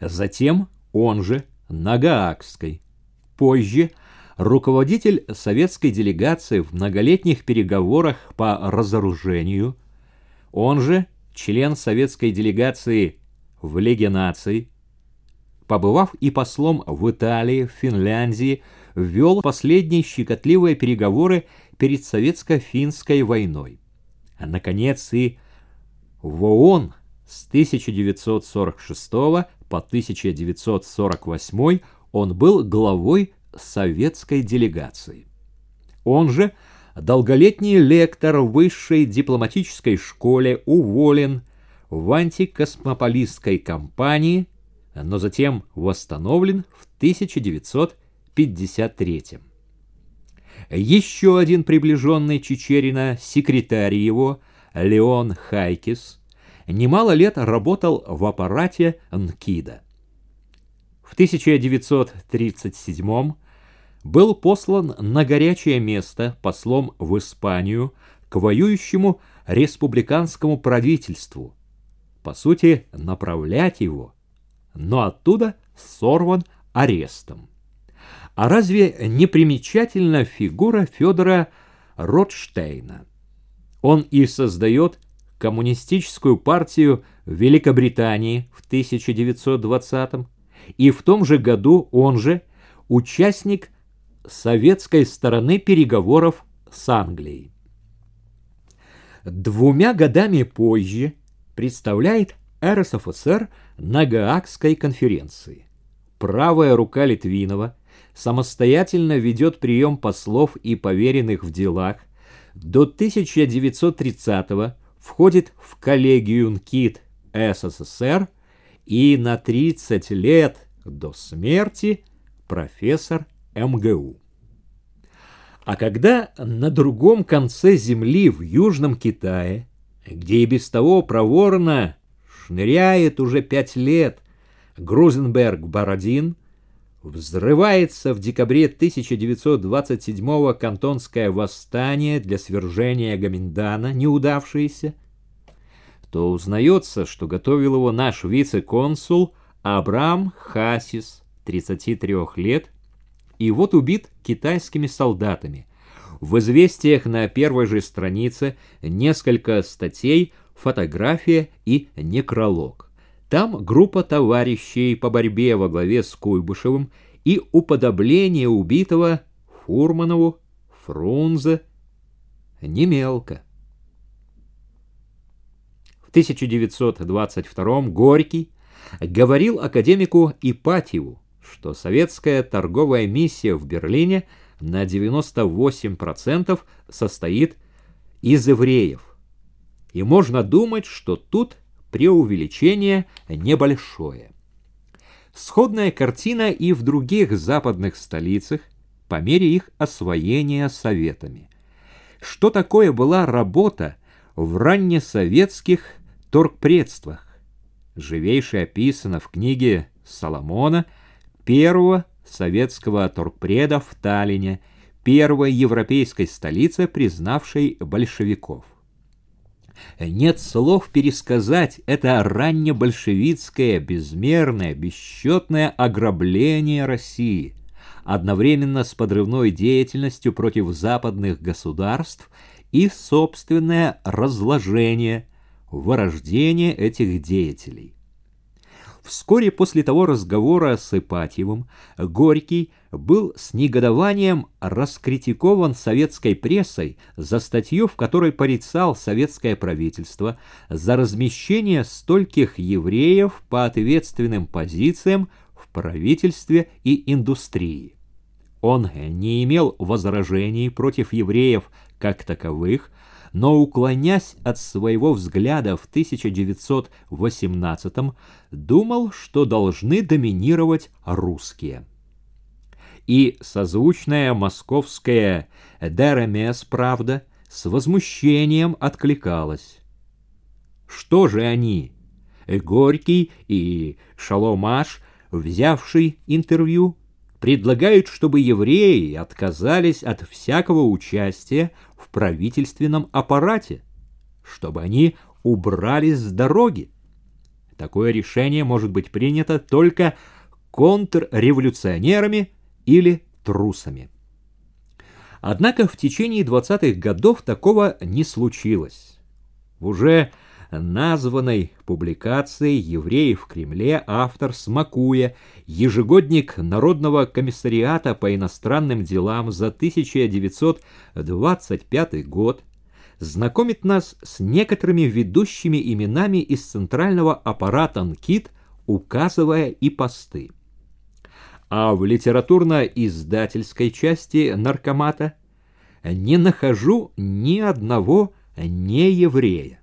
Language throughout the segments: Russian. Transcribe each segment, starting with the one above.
затем он же на. Позже руководитель советской делегации в многолетних переговорах по разоружению, он же член советской делегации в Лиге наций, побывав и послом в Италии, в Финляндии, ввел последние щекотливые переговоры перед советско-финской войной. А, наконец, и в ООН с 1946 по 1948 он был главой советской делегации. Он же долголетний лектор высшей дипломатической школе уволен в антикосмополистской кампании, но затем восстановлен в 1953 Еще один приближенный Чечерина, секретарь его, Леон Хайкис, немало лет работал в аппарате НКИДа. В 1937 был послан на горячее место послом в Испанию к воюющему республиканскому правительству, по сути, направлять его, но оттуда сорван арестом. А разве не примечательна фигура Федора Ротштейна? Он и создает коммунистическую партию Великобритании в 1920 и в том же году он же участник советской стороны переговоров с Англией. Двумя годами позже представляет РСФСР на Гаагской конференции. Правая рука Литвинова самостоятельно ведет прием послов и поверенных в делах, до 1930 входит в коллегию НКИТ СССР и на 30 лет до смерти профессор МГУ. А когда на другом конце земли, в Южном Китае, где и без того проворно шныряет уже пять лет Грузенберг-Бородин, взрывается в декабре 1927-го кантонское восстание для свержения Гаминдана, неудавшееся, то узнается, что готовил его наш вице-консул Абрам Хасис, 33 лет, и вот убит китайскими солдатами. В известиях на первой же странице несколько статей, фотография и некролог. Там группа товарищей по борьбе во главе с Куйбышевым и уподобление убитого Фурманову, Фрунзе, не мелко. В 1922 Горький говорил академику Ипатьеву, что советская торговая миссия в Берлине на 98% состоит из евреев. И можно думать, что тут преувеличение небольшое. Сходная картина и в других западных столицах по мере их освоения советами. Что такое была работа в раннесоветских торгпредствах? Живейше описано в книге Соломона – первого советского торгпреда в Таллине, первой европейской столице, признавшей большевиков. Нет слов пересказать это раннебольшевистское, безмерное, бесчетное ограбление России, одновременно с подрывной деятельностью против западных государств и собственное разложение, вырождение этих деятелей. Вскоре после того разговора с Ипатьевым Горький был с негодованием раскритикован советской прессой за статью, в которой порицал советское правительство за размещение стольких евреев по ответственным позициям в правительстве и индустрии. Он не имел возражений против евреев как таковых, но уклонясь от своего взгляда в 1918 думал, что должны доминировать русские. И созвучная московская «Деремес, правда» с возмущением откликалась. Что же они, Горький и Шаломаш, взявший интервью, предлагают, чтобы евреи отказались от всякого участия в правительственном аппарате, чтобы они убрались с дороги. Такое решение может быть принято только контрреволюционерами или трусами. Однако в течение 20-х годов такого не случилось. Уже названной публикации «Евреи в Кремле» автор, смакуя. Ежегодник Народного комиссариата по иностранным делам за 1925 год, знакомит нас с некоторыми ведущими именами из центрального аппарата НКИТ, указывая и посты. А в литературно-издательской части наркомата не нахожу ни одного нееврея.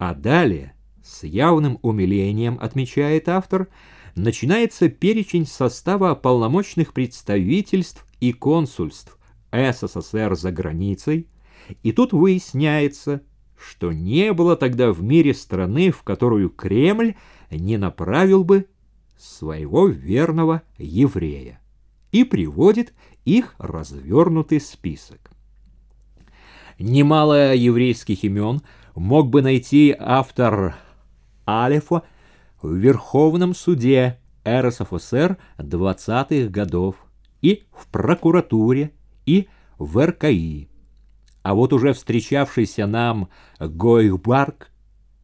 А далее, с явным умилением, отмечает автор, начинается перечень состава полномочных представительств и консульств СССР за границей, и тут выясняется, что не было тогда в мире страны, в которую Кремль не направил бы своего верного еврея и приводит их развернутый список. Немало еврейских имен мог бы найти автор Алефа в Верховном суде РСФСР 20-х годов и в прокуратуре, и в РКИ. А вот уже встречавшийся нам Гойхбарк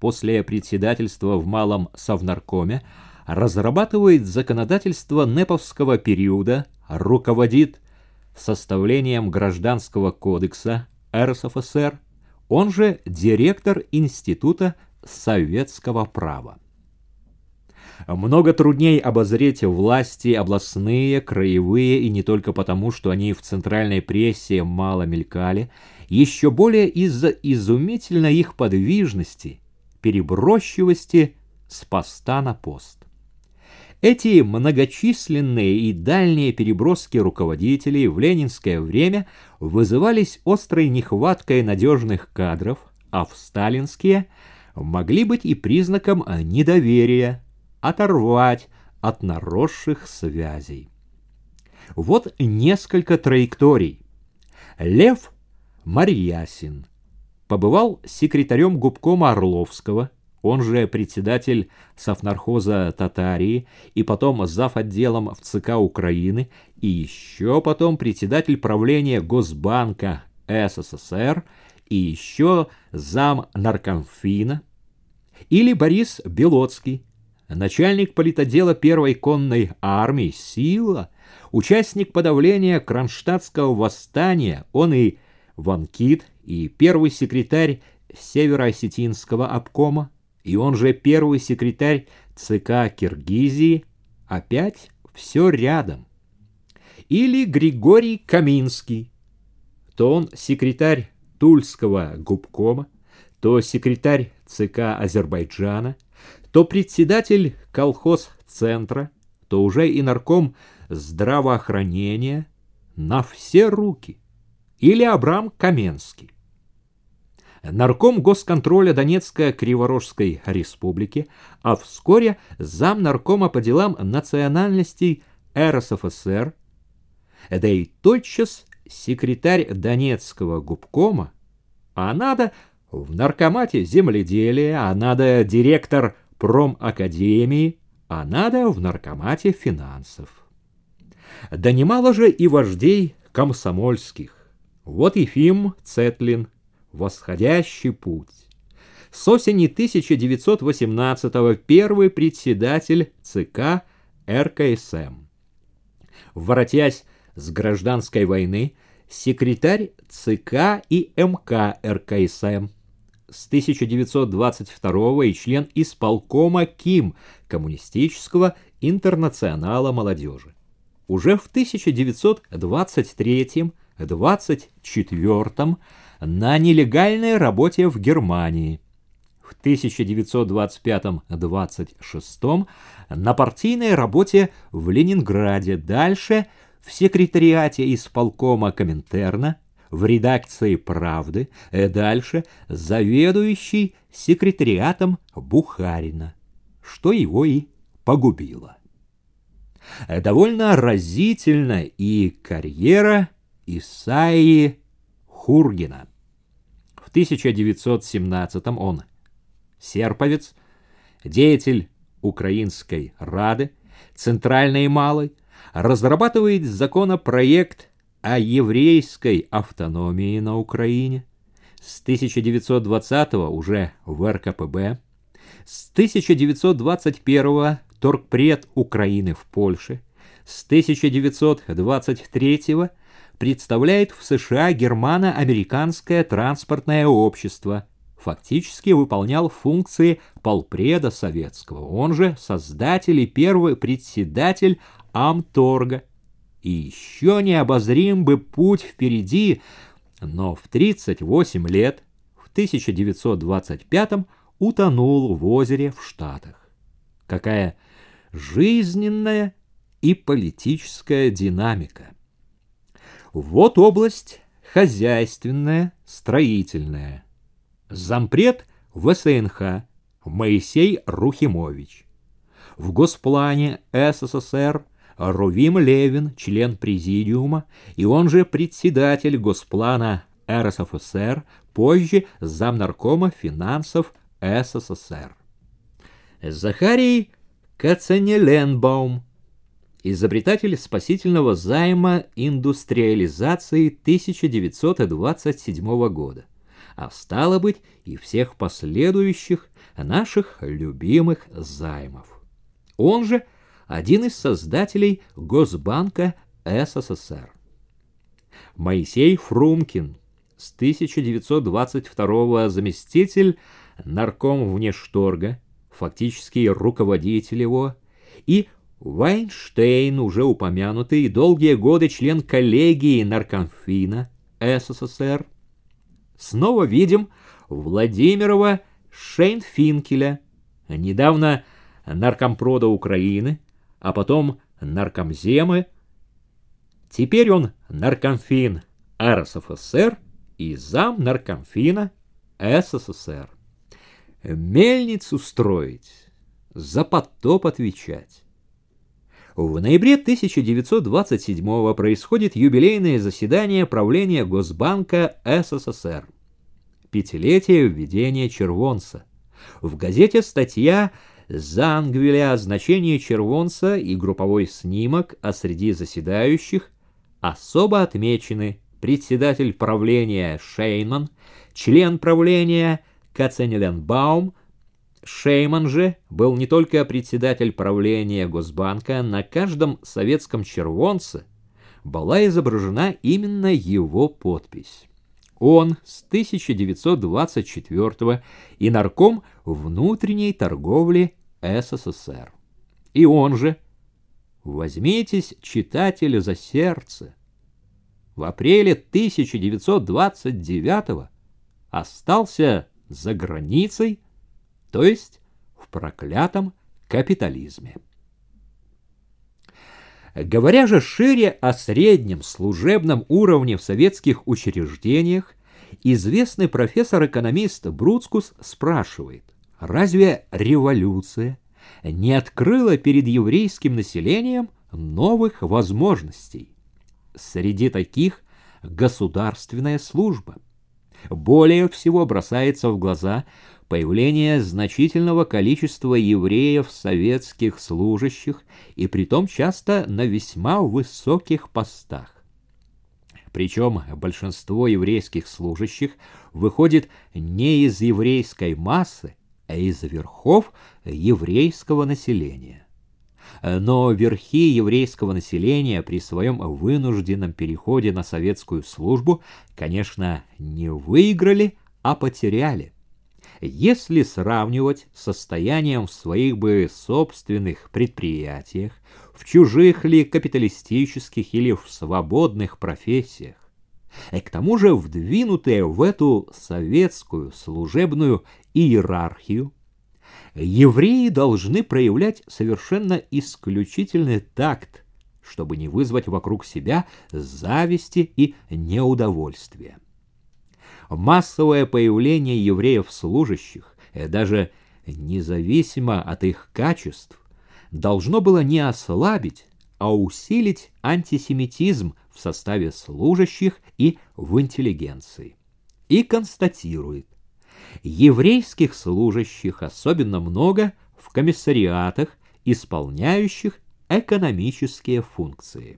после председательства в Малом Совнаркоме разрабатывает законодательство неповского периода, руководит составлением Гражданского кодекса РСФСР, он же директор Института советского права. Много трудней обозреть власти областные, краевые, и не только потому, что они в центральной прессе мало мелькали, еще более из-за изумительной их подвижности, перебросчивости с поста на пост. Эти многочисленные и дальние переброски руководителей в ленинское время вызывались острой нехваткой надежных кадров, а в сталинские могли быть и признаком недоверия, оторвать от наросших связей. Вот несколько траекторий. Лев Марьясин побывал секретарем губкома Орловского – он же председатель Совнархоза Татарии и потом зав. отделом в ЦК Украины и еще потом председатель правления Госбанка СССР и еще зам. наркомфина, или Борис Белоцкий, начальник политодела первой конной армии «Сила», участник подавления Кронштадтского восстания, он и Ванкит, и первый секретарь Североосетинского обкома, и он же первый секретарь ЦК Киргизии, опять все рядом. Или Григорий Каминский, то он секретарь Тульского губкома, то секретарь ЦК Азербайджана, то председатель колхоз-центра, то уже и нарком здравоохранения на все руки. Или Абрам Каменский нарком госконтроля Донецкой Криворожской республики, а вскоре зам наркома по делам национальностей РСФСР, да и тотчас секретарь Донецкого губкома, а надо в наркомате земледелия, а надо директор промакадемии, а надо в наркомате финансов. Да немало же и вождей комсомольских. Вот Ефим Цетлин – восходящий путь. С осени 1918-го первый председатель ЦК РКСМ. Воротясь с гражданской войны, секретарь ЦК и МК РКСМ. С 1922 и член исполкома КИМ Коммунистического интернационала молодежи. Уже в 1923-24 на нелегальной работе в Германии. В 1925-26 на партийной работе в Ленинграде, дальше в секретариате исполкома Коминтерна, в редакции «Правды», и дальше заведующий секретариатом Бухарина, что его и погубило. Довольно разительна и карьера Исаии Хургина. В 1917 он серповец, деятель Украинской Рады, Центральной и Малой, разрабатывает законопроект о еврейской автономии на Украине, с 1920 уже в РКПБ, с 1921 торгпред Украины в Польше, с 1923 представляет в США германо-американское транспортное общество, фактически выполнял функции полпреда советского, он же создатель и первый председатель Амторга. И еще необозрим бы путь впереди, но в 38 лет, в 1925 утонул в озере в Штатах. Какая жизненная и политическая динамика. Вот область хозяйственная, строительная. Зампред ВСНХ Моисей Рухимович. В Госплане СССР Рувим Левин, член президиума, и он же председатель Госплана РСФСР, позже замнаркома финансов СССР. Захарий Кацанеленбаум, изобретатель спасительного займа индустриализации 1927 года, а стало быть и всех последующих наших любимых займов. Он же один из создателей Госбанка СССР. Моисей Фрумкин с 1922 заместитель нарком внешторга, фактически руководитель его, и Вайнштейн, уже упомянутый, долгие годы член коллегии наркомфина СССР. Снова видим Владимирова Шейнфинкеля, недавно наркомпрода Украины, а потом наркомземы. Теперь он наркомфин РСФСР и зам наркомфина СССР. Мельницу строить, за потоп отвечать. В ноябре 1927 происходит юбилейное заседание правления Госбанка СССР. Пятилетие введения червонца. В газете статья «Зангвиля. Значение червонца» и групповой снимок, а среди заседающих особо отмечены председатель правления Шейман, член правления Каценеленбаум, Шейман же был не только председатель правления Госбанка, на каждом советском червонце была изображена именно его подпись. Он с 1924 и нарком внутренней торговли СССР. И он же, возьмитесь, читателю, за сердце, в апреле 1929 остался за границей, то есть в проклятом капитализме. Говоря же шире о среднем служебном уровне в советских учреждениях, известный профессор-экономист Бруцкус спрашивает, разве революция не открыла перед еврейским населением новых возможностей? Среди таких государственная служба – более всего бросается в глаза появление значительного количества евреев советских служащих и притом часто на весьма высоких постах. Причем большинство еврейских служащих выходит не из еврейской массы, а из верхов еврейского населения. Но верхи еврейского населения при своем вынужденном переходе на советскую службу, конечно, не выиграли, а потеряли. Если сравнивать состоянием в своих бы собственных предприятиях, в чужих ли капиталистических или в свободных профессиях, и к тому же вдвинутые в эту советскую служебную иерархию, евреи должны проявлять совершенно исключительный такт, чтобы не вызвать вокруг себя зависти и неудовольствия. Массовое появление евреев-служащих, э, даже независимо от их качеств, должно было не ослабить, а усилить антисемитизм в составе служащих и в интеллигенции. И констатирует, еврейских служащих особенно много в комиссариатах, исполняющих экономические функции.